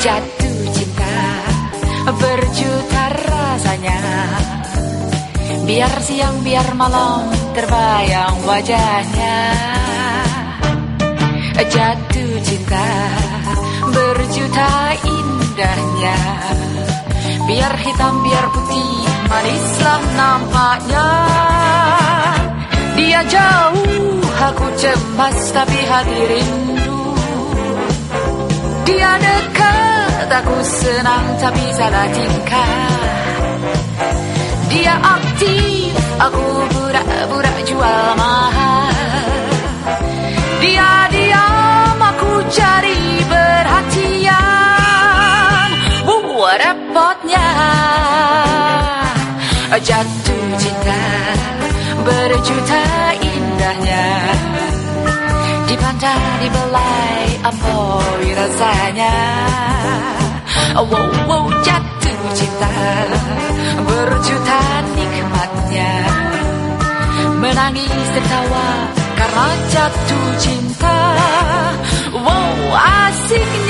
Jatuh cinta berjuta rasanya. Biar siang biar malam terbayang wajahnya. Jatuh cinta berjuta indahnya. Biar hitam biar putih manislah nampaknya. Dia jauh aku cemas tapi hati rindu. Dia dekat aku senang tapi salah tingkah. Dia aktif aku pura-pura jual repotnya. Jatuh cinta berjuta indahnya. Di pantai di belai ampoi rasanya. Wow wow jatuh cinta berjuta nikmatnya. Menangis tertawa karena jatuh cinta. Wow asiknya